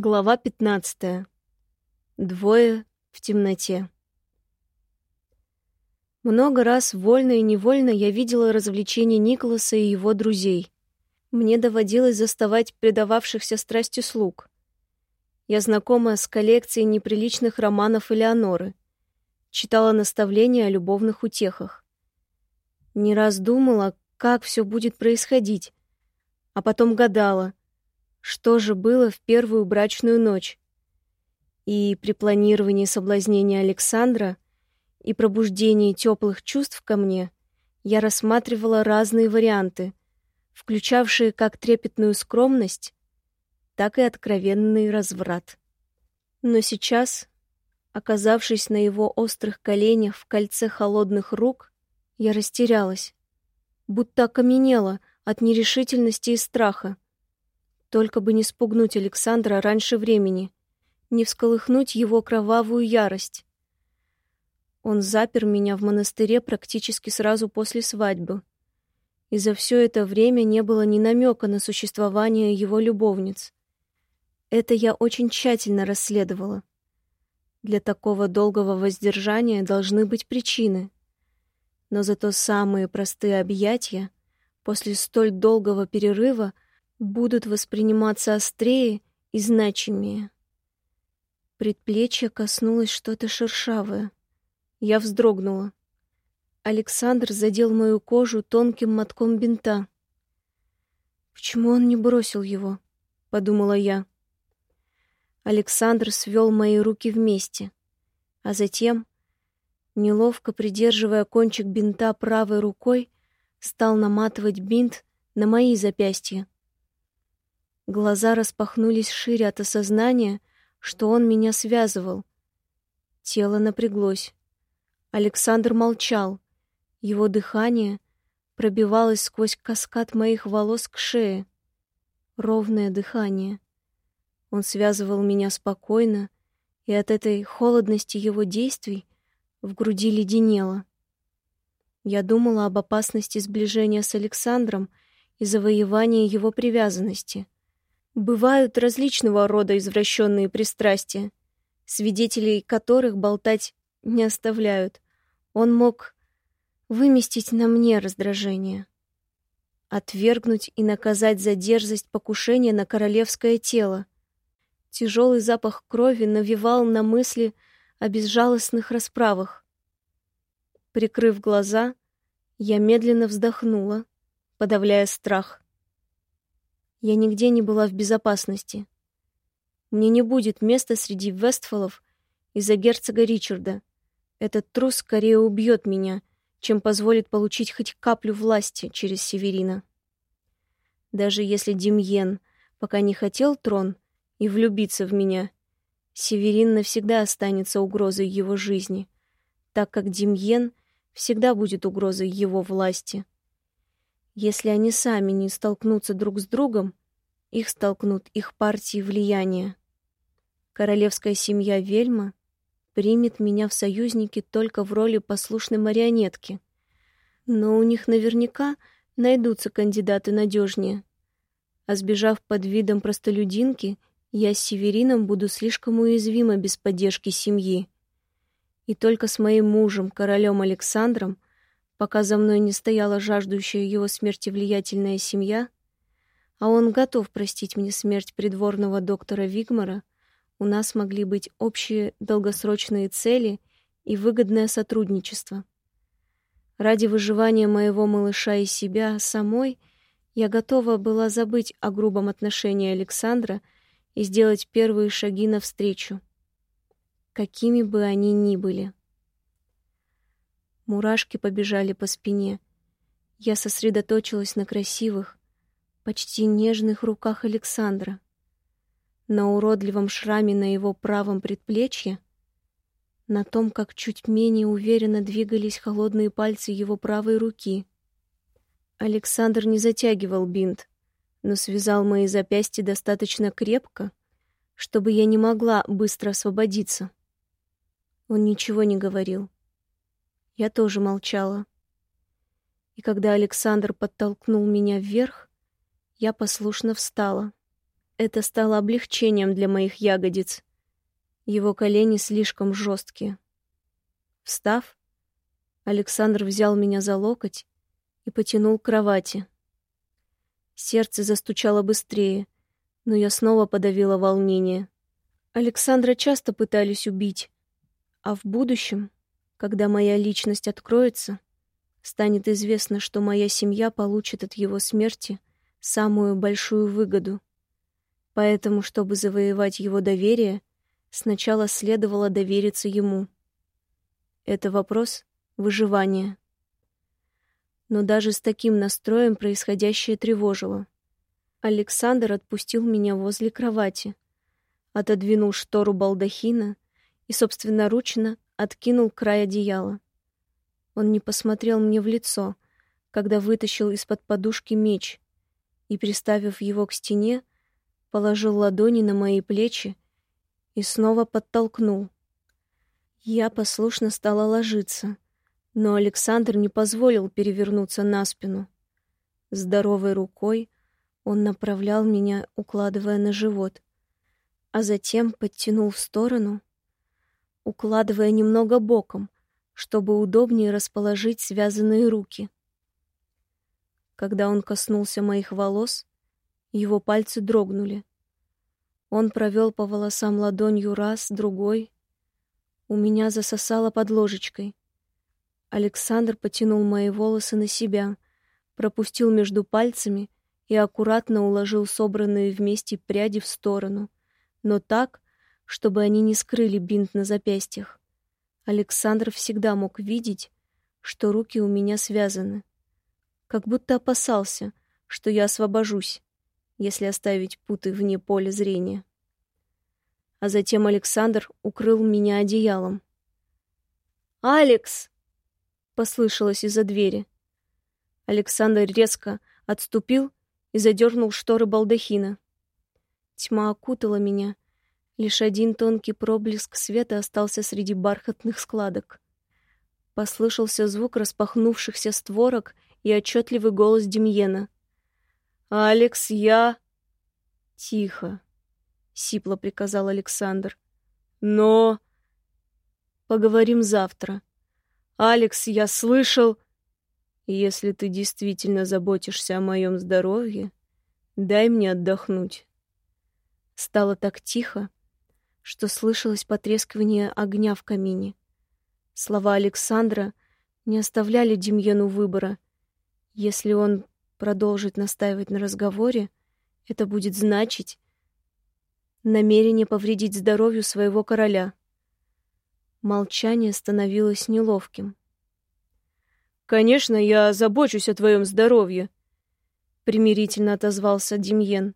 Глава 15. Двое в темноте. Много раз, вольно и невольно, я видела развлечения Николаса и его друзей. Мне доводилось заставать предававшихся страсти слуг. Я знакома с коллекцией неприличных романов Элеоноры. Читала наставления о любовных утехах. Не раз думала, как все будет происходить, а потом гадала — что же было в первую брачную ночь. И при планировании соблазнения Александра и пробуждении теплых чувств ко мне я рассматривала разные варианты, включавшие как трепетную скромность, так и откровенный разврат. Но сейчас, оказавшись на его острых коленях в кольце холодных рук, я растерялась, будто окаменела от нерешительности и страха. Только бы не спугнуть Александра раньше времени, не всколыхнуть его кровавую ярость. Он запер меня в монастыре практически сразу после свадьбы. И за все это время не было ни намека на существование его любовниц. Это я очень тщательно расследовала. Для такого долгого воздержания должны быть причины. Но зато самые простые объятия после столь долгого перерыва — будут восприниматься острее и значимее. Предплечье коснулось что-то шершавое. Я вздрогнула. Александр задел мою кожу тонким мотком бинта. «Почему он не бросил его?» — подумала я. Александр свел мои руки вместе, а затем, неловко придерживая кончик бинта правой рукой, стал наматывать бинт на мои запястья. Глаза распахнулись шире от осознания, что он меня связывал. Тело напряглось. Александр молчал. Его дыхание пробивалось сквозь каскад моих волос к шее. Ровное дыхание. Он связывал меня спокойно, и от этой холодности его действий в груди леденело. Я думала об опасности сближения с Александром и завоевания его привязанности — Бывают различного рода извращенные пристрастия, свидетелей которых болтать не оставляют. Он мог выместить на мне раздражение, отвергнуть и наказать за дерзость покушения на королевское тело. Тяжелый запах крови навевал на мысли о безжалостных расправах. Прикрыв глаза, я медленно вздохнула, подавляя страх. Я нигде не была в безопасности. Мне не будет места среди Вестфолов из-за герцога Ричарда. Этот трус скорее убьет меня, чем позволит получить хоть каплю власти через Северина. Даже если Демьен пока не хотел трон и влюбиться в меня, Северин навсегда останется угрозой его жизни, так как Демьен всегда будет угрозой его власти. Если они сами не столкнутся друг с другом, их столкнут их партии влияния. Королевская семья Вельма примет меня в союзники только в роли послушной марионетки. Но у них наверняка найдутся кандидаты надежнее. А сбежав под видом простолюдинки, я с Северином буду слишком уязвима без поддержки семьи. И только с моим мужем, королем Александром, пока за мной не стояла жаждущая его смерти влиятельная семья, а он готов простить мне смерть придворного доктора Вигмара, у нас могли быть общие долгосрочные цели и выгодное сотрудничество. Ради выживания моего малыша и себя самой я готова была забыть о грубом отношении Александра и сделать первые шаги навстречу, какими бы они ни были. Мурашки побежали по спине. Я сосредоточилась на красивых, почти нежных руках Александра. На уродливом шраме на его правом предплечье, на том, как чуть менее уверенно двигались холодные пальцы его правой руки. Александр не затягивал бинт, но связал мои запястья достаточно крепко, чтобы я не могла быстро освободиться. Он ничего не говорил. Я тоже молчала. И когда Александр подтолкнул меня вверх, я послушно встала. Это стало облегчением для моих ягодиц. Его колени слишком жесткие. Встав, Александр взял меня за локоть и потянул к кровати. Сердце застучало быстрее, но я снова подавила волнение. Александра часто пытались убить, а в будущем, когда моя личность откроется, станет известно, что моя семья получит от его смерти самую большую выгоду. Поэтому, чтобы завоевать его доверие, сначала следовало довериться ему. Это вопрос выживания. Но даже с таким настроем происходящее тревожило. Александр отпустил меня возле кровати, отодвинул штору балдахина и собственноручно откинул край одеяла. Он не посмотрел мне в лицо, когда вытащил из-под подушки меч и, приставив его к стене, положил ладони на мои плечи и снова подтолкнул. Я послушно стала ложиться, но Александр не позволил перевернуться на спину. Здоровой рукой он направлял меня, укладывая на живот, а затем подтянул в сторону, укладывая немного боком, чтобы удобнее расположить связанные руки. Когда он коснулся моих волос, его пальцы дрогнули. Он провел по волосам ладонью раз, другой. У меня засосало под ложечкой. Александр потянул мои волосы на себя, пропустил между пальцами и аккуратно уложил собранные вместе пряди в сторону, но так, чтобы они не скрыли бинт на запястьях. Александр всегда мог видеть, что руки у меня связаны, как будто опасался, что я освобожусь если оставить путы вне поля зрения. А затем Александр укрыл меня одеялом. «Алекс!» — послышалось из-за двери. Александр резко отступил и задернул шторы балдахина. Тьма окутала меня. Лишь один тонкий проблеск света остался среди бархатных складок. Послышался звук распахнувшихся створок и отчетливый голос Демьена. «Алекс, я...» «Тихо», — сипло приказал Александр. «Но...» «Поговорим завтра. Алекс, я слышал...» «Если ты действительно заботишься о моем здоровье, дай мне отдохнуть». Стало так тихо, что слышалось потрескивание огня в камине. Слова Александра не оставляли Демьену выбора. Если он продолжит настаивать на разговоре, это будет значить намерение повредить здоровью своего короля. Молчание становилось неловким. «Конечно, я забочусь о твоем здоровье», — примирительно отозвался Демьен.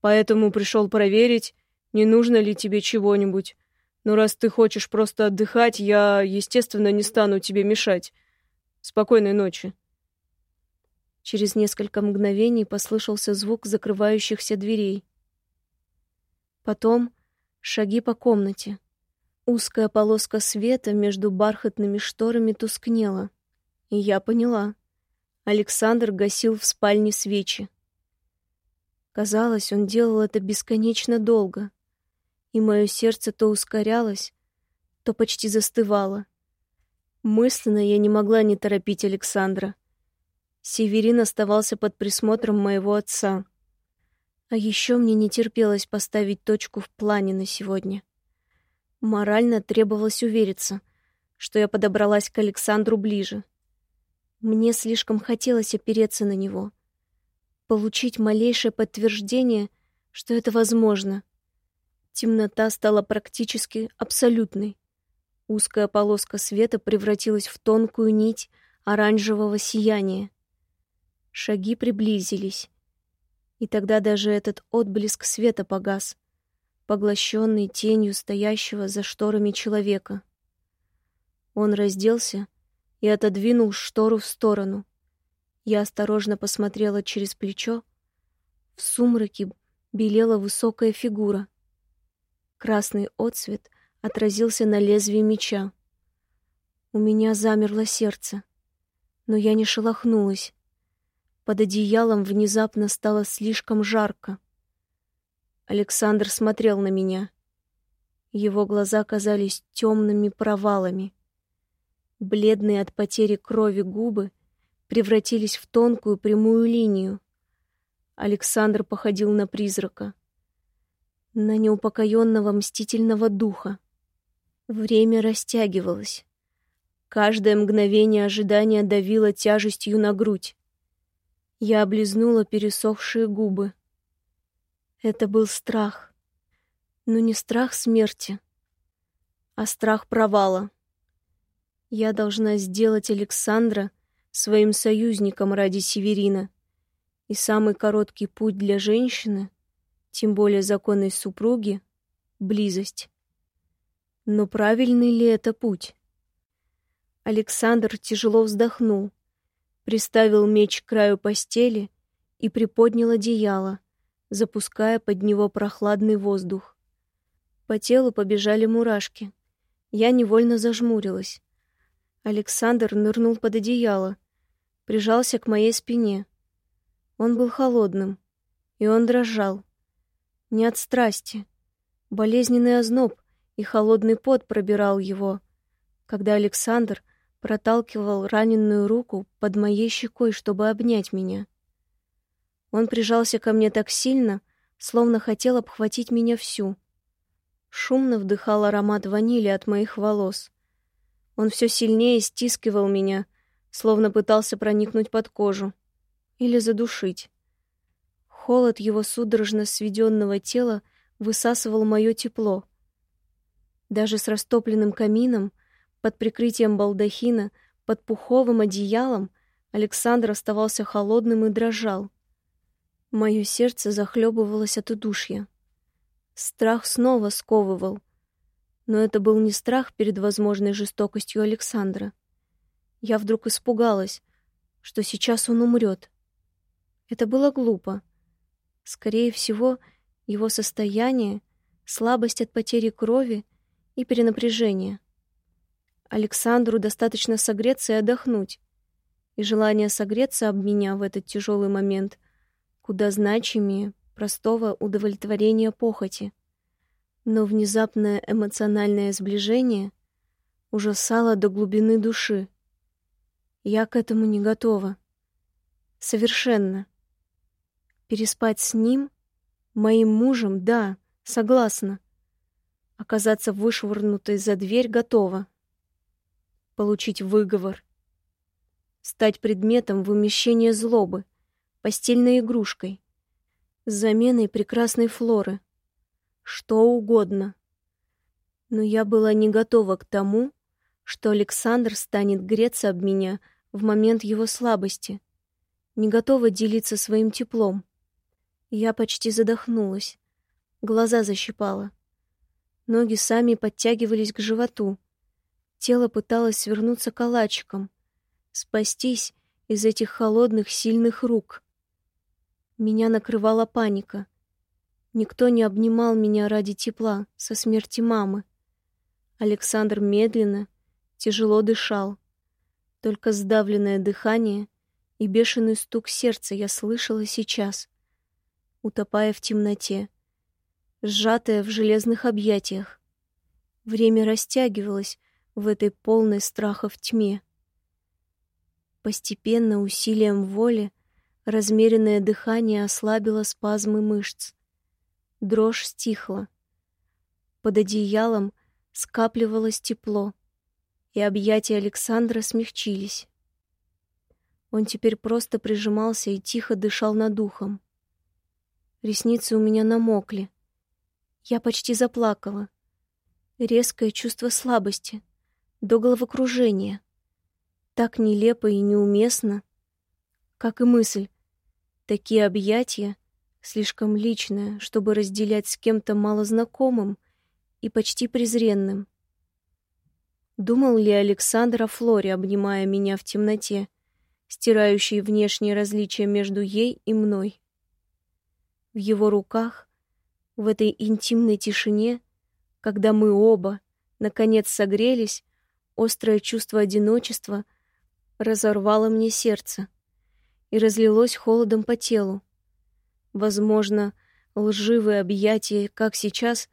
«Поэтому пришел проверить, не нужно ли тебе чего-нибудь. Но раз ты хочешь просто отдыхать, я, естественно, не стану тебе мешать. Спокойной ночи». Через несколько мгновений послышался звук закрывающихся дверей. Потом шаги по комнате. Узкая полоска света между бархатными шторами тускнела. И я поняла. Александр гасил в спальне свечи. Казалось, он делал это бесконечно долго. И мое сердце то ускорялось, то почти застывало. Мысленно я не могла не торопить Александра. Северин оставался под присмотром моего отца. А еще мне не терпелось поставить точку в плане на сегодня. Морально требовалось увериться, что я подобралась к Александру ближе. Мне слишком хотелось опереться на него, получить малейшее подтверждение, что это возможно. Темнота стала практически абсолютной. Узкая полоска света превратилась в тонкую нить оранжевого сияния. Шаги приблизились. И тогда даже этот отблеск света погас, поглощенный тенью стоящего за шторами человека. Он разделся и отодвинул штору в сторону. Я осторожно посмотрела через плечо. В сумраке белела высокая фигура. Красный отсвет отразился на лезвии меча. У меня замерло сердце, но я не шелохнулась. Под одеялом внезапно стало слишком жарко. Александр смотрел на меня. Его глаза казались темными провалами. Бледные от потери крови губы превратились в тонкую прямую линию. Александр походил на призрака, на неупокоенного мстительного духа. Время растягивалось. Каждое мгновение ожидания давило тяжестью на грудь. Я облизнула пересохшие губы. Это был страх. Но не страх смерти, а страх провала. Я должна сделать Александра своим союзником ради Северина. И самый короткий путь для женщины, тем более законной супруги, — близость. Но правильный ли это путь? Александр тяжело вздохнул, приставил меч к краю постели и приподнял одеяло, запуская под него прохладный воздух. По телу побежали мурашки. Я невольно зажмурилась. Александр нырнул под одеяло, прижался к моей спине. Он был холодным, и он дрожал. Не от страсти. Болезненный озноб и холодный пот пробирал его, когда Александр проталкивал раненую руку под моей щекой, чтобы обнять меня. Он прижался ко мне так сильно, словно хотел обхватить меня всю. Шумно вдыхал аромат ванили от моих волос. Он все сильнее стискивал меня, словно пытался проникнуть под кожу или задушить. Холод его судорожно сведенного тела высасывал мое тепло. Даже с растопленным камином, под прикрытием балдахина, под пуховым одеялом Александр оставался холодным и дрожал. Мое сердце захлебывалось от удушья. Страх снова сковывал. Но это был не страх перед возможной жестокостью Александра. Я вдруг испугалась, что сейчас он умрет. Это было глупо. Скорее всего, его состояние, слабость от потери крови и перенапряжения. Александру достаточно согреться и отдохнуть. И желание согреться об меня в этот тяжелый момент куда значимее простого удовлетворения похоти. Но внезапное эмоциональное сближение ужасало до глубины души. Я к этому не готова. Совершенно. Переспать с ним, моим мужем, да, согласна. Оказаться вышвырнутой за дверь готова. Получить выговор. Стать предметом вымещения злобы постельной игрушкой, с заменой прекрасной флоры, что угодно. Но я была не готова к тому, что Александр станет греться об меня в момент его слабости, не готова делиться своим теплом. Я почти задохнулась, глаза защипала. Ноги сами подтягивались к животу. Тело пыталось свернуться калачиком, спастись из этих холодных, сильных рук. Меня накрывала паника. Никто не обнимал меня ради тепла со смерти мамы. Александр медленно, тяжело дышал. Только сдавленное дыхание и бешеный стук сердца я слышала сейчас, утопая в темноте, сжатая в железных объятиях. Время растягивалось в этой полной страхов тьме. Постепенно усилием воли Размеренное дыхание ослабило спазмы мышц. Дрожь стихла. Под одеялом скапливалось тепло, и объятия Александра смягчились. Он теперь просто прижимался и тихо дышал над ухом. Ресницы у меня намокли. Я почти заплакала. Резкое чувство слабости, до головокружения. Так нелепо и неуместно, как и мысль, Такие объятия слишком личное, чтобы разделять с кем-то малознакомым и почти презренным. Думал ли Александр о Флоре, обнимая меня в темноте, стирающей внешние различия между ей и мной? В его руках, в этой интимной тишине, когда мы оба, наконец, согрелись, острое чувство одиночества разорвало мне сердце и разлилось холодом по телу. Возможно, лживые объятия, как сейчас,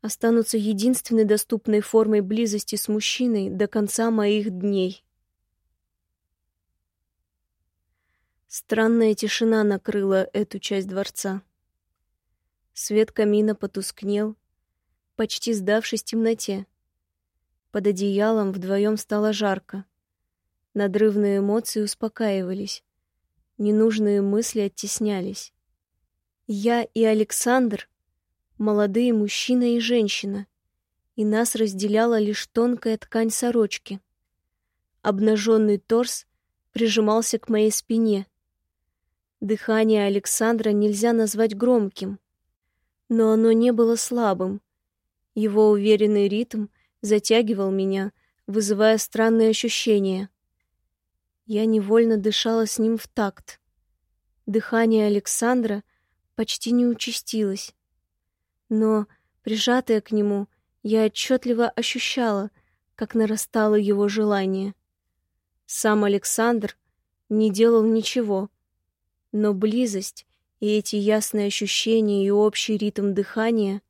останутся единственной доступной формой близости с мужчиной до конца моих дней. Странная тишина накрыла эту часть дворца. Свет камина потускнел, почти сдавшись темноте. Под одеялом вдвоем стало жарко. Надрывные эмоции успокаивались. Ненужные мысли оттеснялись. Я и Александр — молодые мужчина и женщина, и нас разделяла лишь тонкая ткань сорочки. Обнаженный торс прижимался к моей спине. Дыхание Александра нельзя назвать громким, но оно не было слабым. Его уверенный ритм затягивал меня, вызывая странные ощущения. Я невольно дышала с ним в такт. Дыхание Александра почти не участилось. Но, прижатая к нему, я отчетливо ощущала, как нарастало его желание. Сам Александр не делал ничего, но близость и эти ясные ощущения и общий ритм дыхания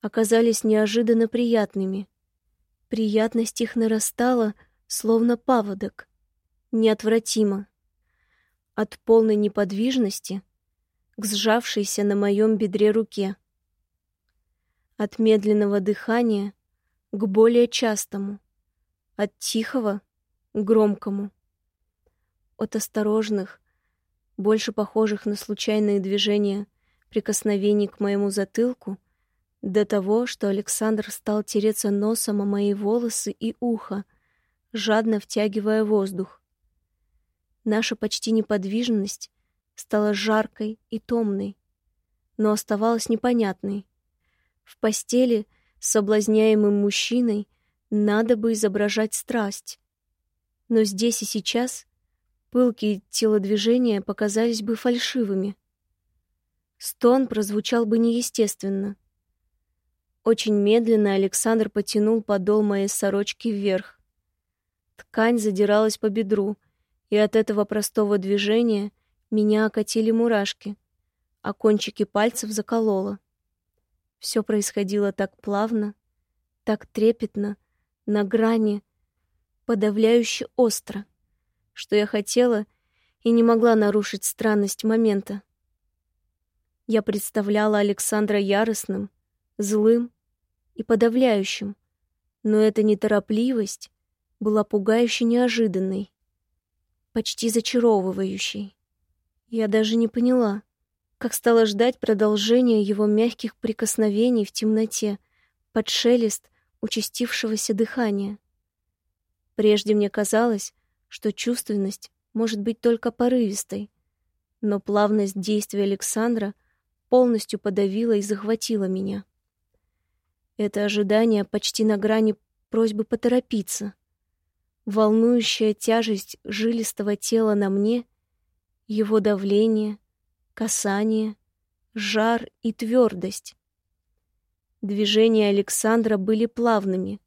оказались неожиданно приятными. Приятность их нарастала, словно паводок неотвратимо. От полной неподвижности к сжавшейся на моем бедре руке. От медленного дыхания к более частому. От тихого к громкому. От осторожных, больше похожих на случайные движения, прикосновений к моему затылку, до того, что Александр стал тереться носом о мои волосы и ухо, жадно втягивая воздух. Наша почти неподвижность стала жаркой и томной, но оставалась непонятной. В постели с соблазняемым мужчиной надо бы изображать страсть. Но здесь и сейчас пылкие телодвижения показались бы фальшивыми. Стон прозвучал бы неестественно. Очень медленно Александр потянул подол моей сорочки вверх. Ткань задиралась по бедру — и от этого простого движения меня окатили мурашки, а кончики пальцев закололо. Все происходило так плавно, так трепетно, на грани, подавляюще остро, что я хотела и не могла нарушить странность момента. Я представляла Александра яростным, злым и подавляющим, но эта неторопливость была пугающе неожиданной почти зачаровывающий. Я даже не поняла, как стала ждать продолжения его мягких прикосновений в темноте, под шелест участившегося дыхания. Прежде мне казалось, что чувственность может быть только порывистой, но плавность действий Александра полностью подавила и захватила меня. Это ожидание почти на грани просьбы поторопиться волнующая тяжесть жилистого тела на мне, его давление, касание, жар и твердость. Движения Александра были плавными,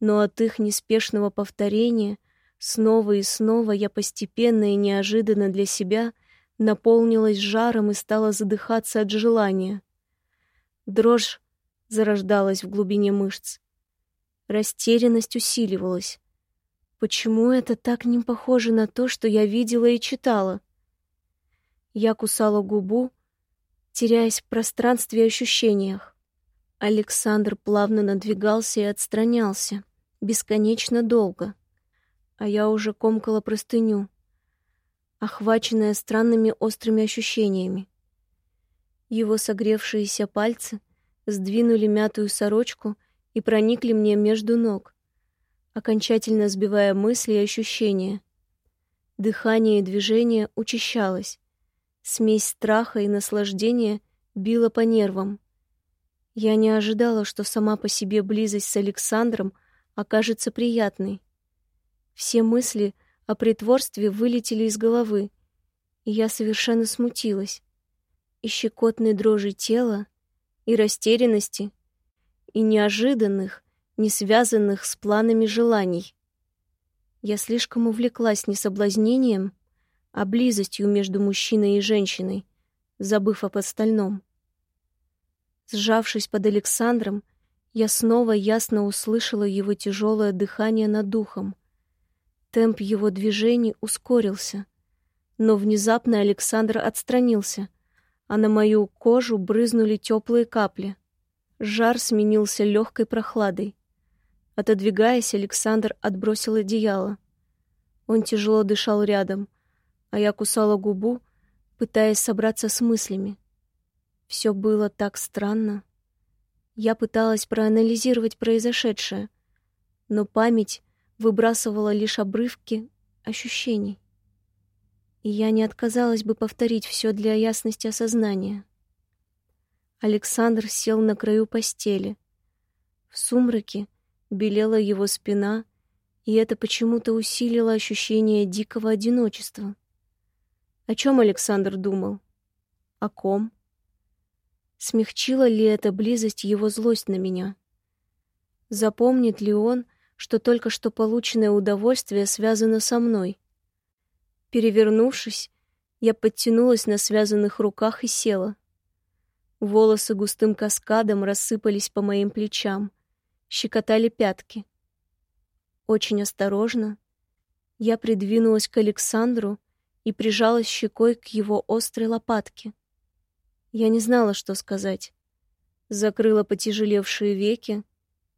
но от их неспешного повторения снова и снова я постепенно и неожиданно для себя наполнилась жаром и стала задыхаться от желания. Дрожь зарождалась в глубине мышц. Растерянность усиливалась. Почему это так не похоже на то, что я видела и читала? Я кусала губу, теряясь в пространстве и ощущениях. Александр плавно надвигался и отстранялся, бесконечно долго. А я уже комкала простыню, охваченная странными острыми ощущениями. Его согревшиеся пальцы сдвинули мятую сорочку и проникли мне между ног окончательно сбивая мысли и ощущения. Дыхание и движение учащалось. Смесь страха и наслаждения била по нервам. Я не ожидала, что сама по себе близость с Александром окажется приятной. Все мысли о притворстве вылетели из головы, и я совершенно смутилась. И щекотной дрожи тела, и растерянности, и неожиданных, не связанных с планами желаний. Я слишком увлеклась не соблазнением, а близостью между мужчиной и женщиной, забыв об остальном. Сжавшись под Александром, я снова ясно услышала его тяжелое дыхание над духом. Темп его движений ускорился, но внезапно Александр отстранился, а на мою кожу брызнули теплые капли. Жар сменился легкой прохладой. Отодвигаясь, Александр отбросил одеяло. Он тяжело дышал рядом, а я кусала губу, пытаясь собраться с мыслями. Все было так странно. Я пыталась проанализировать произошедшее, но память выбрасывала лишь обрывки ощущений. И я не отказалась бы повторить все для ясности осознания. Александр сел на краю постели. В сумраке белела его спина, и это почему-то усилило ощущение дикого одиночества. О чем Александр думал? О ком? Смягчила ли эта близость его злость на меня? Запомнит ли он, что только что полученное удовольствие связано со мной? Перевернувшись, я подтянулась на связанных руках и села. Волосы густым каскадом рассыпались по моим плечам, щекотали пятки. Очень осторожно я придвинулась к Александру и прижалась щекой к его острой лопатке. Я не знала, что сказать. Закрыла потяжелевшие веки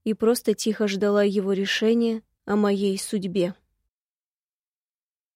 и просто тихо ждала его решения о моей судьбе.